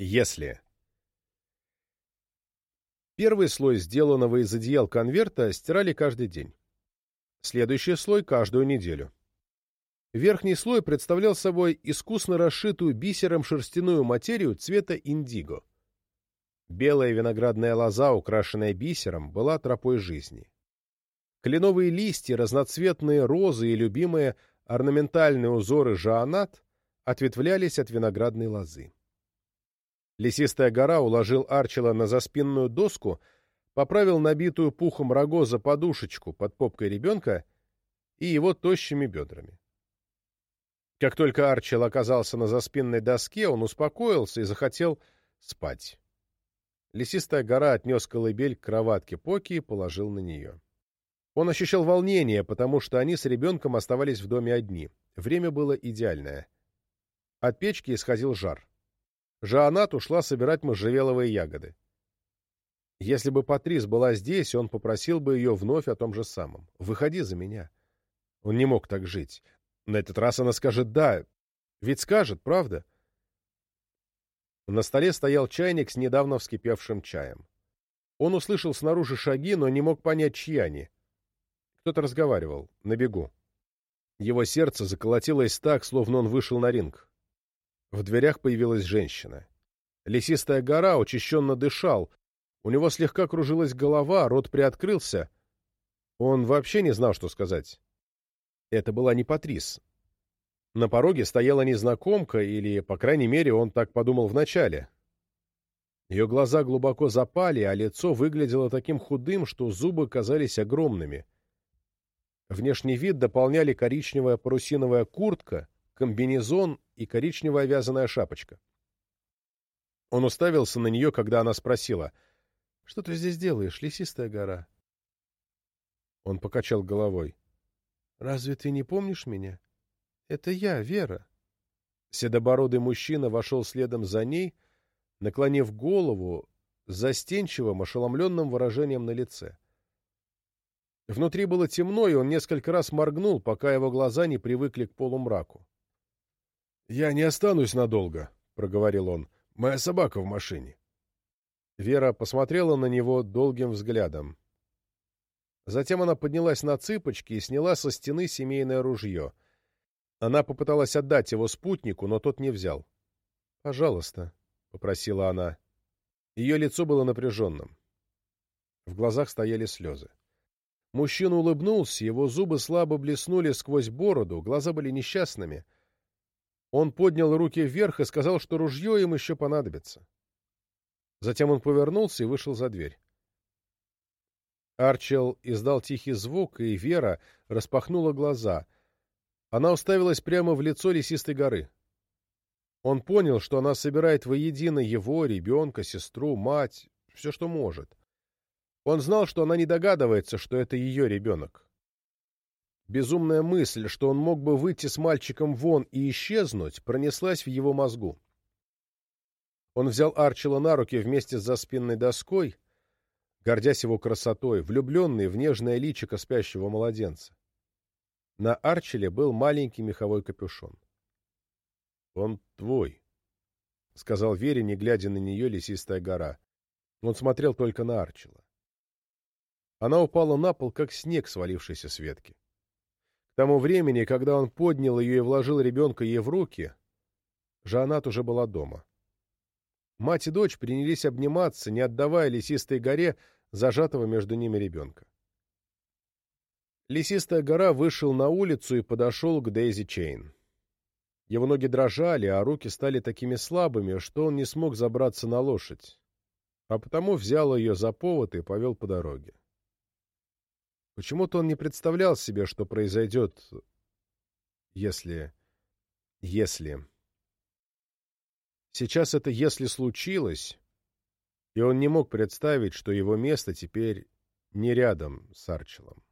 Если. Первый слой сделанного из одеял конверта стирали каждый день. Следующий слой — каждую неделю. Верхний слой представлял собой искусно расшитую бисером шерстяную материю цвета индиго. Белая виноградная лоза, украшенная бисером, была тропой жизни. Кленовые листья, разноцветные розы и любимые орнаментальные узоры жаанат ответвлялись от виноградной лозы. Лесистая гора уложил Арчела на заспинную доску, поправил набитую пухом рогоза подушечку под попкой ребенка и его тощими бедрами. Как только Арчел оказался на заспинной доске, он успокоился и захотел спать. Лесистая гора отнес колыбель к кроватке Поки и положил на нее. Он ощущал волнение, потому что они с ребенком оставались в доме одни. Время было идеальное. От печки исходил жар. Жаанат ушла собирать можжевеловые ягоды. Если бы Патрис была здесь, он попросил бы ее вновь о том же самом. «Выходи за меня». Он не мог так жить. На этот раз она скажет «да». Ведь скажет, правда? На столе стоял чайник с недавно вскипевшим чаем. Он услышал снаружи шаги, но не мог понять, чьи они. Кто-то разговаривал, на бегу. Его сердце заколотилось так, словно он вышел на ринг. В дверях появилась женщина. Лесистая гора учащенно дышал. У него слегка кружилась голова, рот приоткрылся. Он вообще не знал, что сказать. Это была не Патрис. На пороге стояла незнакомка, или, по крайней мере, он так подумал вначале. Ее глаза глубоко запали, а лицо выглядело таким худым, что зубы казались огромными. Внешний вид дополняли коричневая парусиновая куртка, комбинезон и коричневая вязаная шапочка. Он уставился на нее, когда она спросила, «Что ты здесь делаешь, лесистая гора?» Он покачал головой. «Разве ты не помнишь меня? Это я, Вера». Седобородый мужчина вошел следом за ней, наклонив голову с застенчивым, ошеломленным выражением на лице. Внутри было темно, и он несколько раз моргнул, пока его глаза не привыкли к полумраку. «Я не останусь надолго», — проговорил он. «Моя собака в машине». Вера посмотрела на него долгим взглядом. Затем она поднялась на цыпочки и сняла со стены семейное ружье. Она попыталась отдать его спутнику, но тот не взял. «Пожалуйста», — попросила она. Ее лицо было напряженным. В глазах стояли слезы. Мужчина улыбнулся, его зубы слабо блеснули сквозь бороду, глаза были несчастными — он поднял руки вверх и сказал, что ружье им еще понадобится. Затем он повернулся и вышел за дверь. Арчел издал тихий звук, и Вера распахнула глаза. Она уставилась прямо в лицо лесистой горы. Он понял, что она собирает воедино его, ребенка, сестру, мать, все, что может. Он знал, что она не догадывается, что это ее ребенок. Безумная мысль, что он мог бы выйти с мальчиком вон и исчезнуть, пронеслась в его мозгу. Он взял Арчила на руки вместе с заспинной доской, гордясь его красотой, влюбленный в нежное личико спящего младенца. На Арчиле был маленький меховой капюшон. «Он твой», — сказал Вере, не глядя на нее лесистая гора. Он смотрел только на Арчила. Она упала на пол, как снег, свалившийся с ветки тому времени, когда он поднял ее и вложил ребенка ей в руки, Жанат уже была дома. Мать и дочь принялись обниматься, не отдавая лесистой горе зажатого между ними ребенка. Лесистая гора вышел на улицу и подошел к Дейзи Чейн. Его ноги дрожали, а руки стали такими слабыми, что он не смог забраться на лошадь, а потому взял ее за повод и повел по дороге. Почему-то он не представлял себе, что произойдет, если... если... Сейчас это «если» случилось, и он не мог представить, что его место теперь не рядом с Арчелом.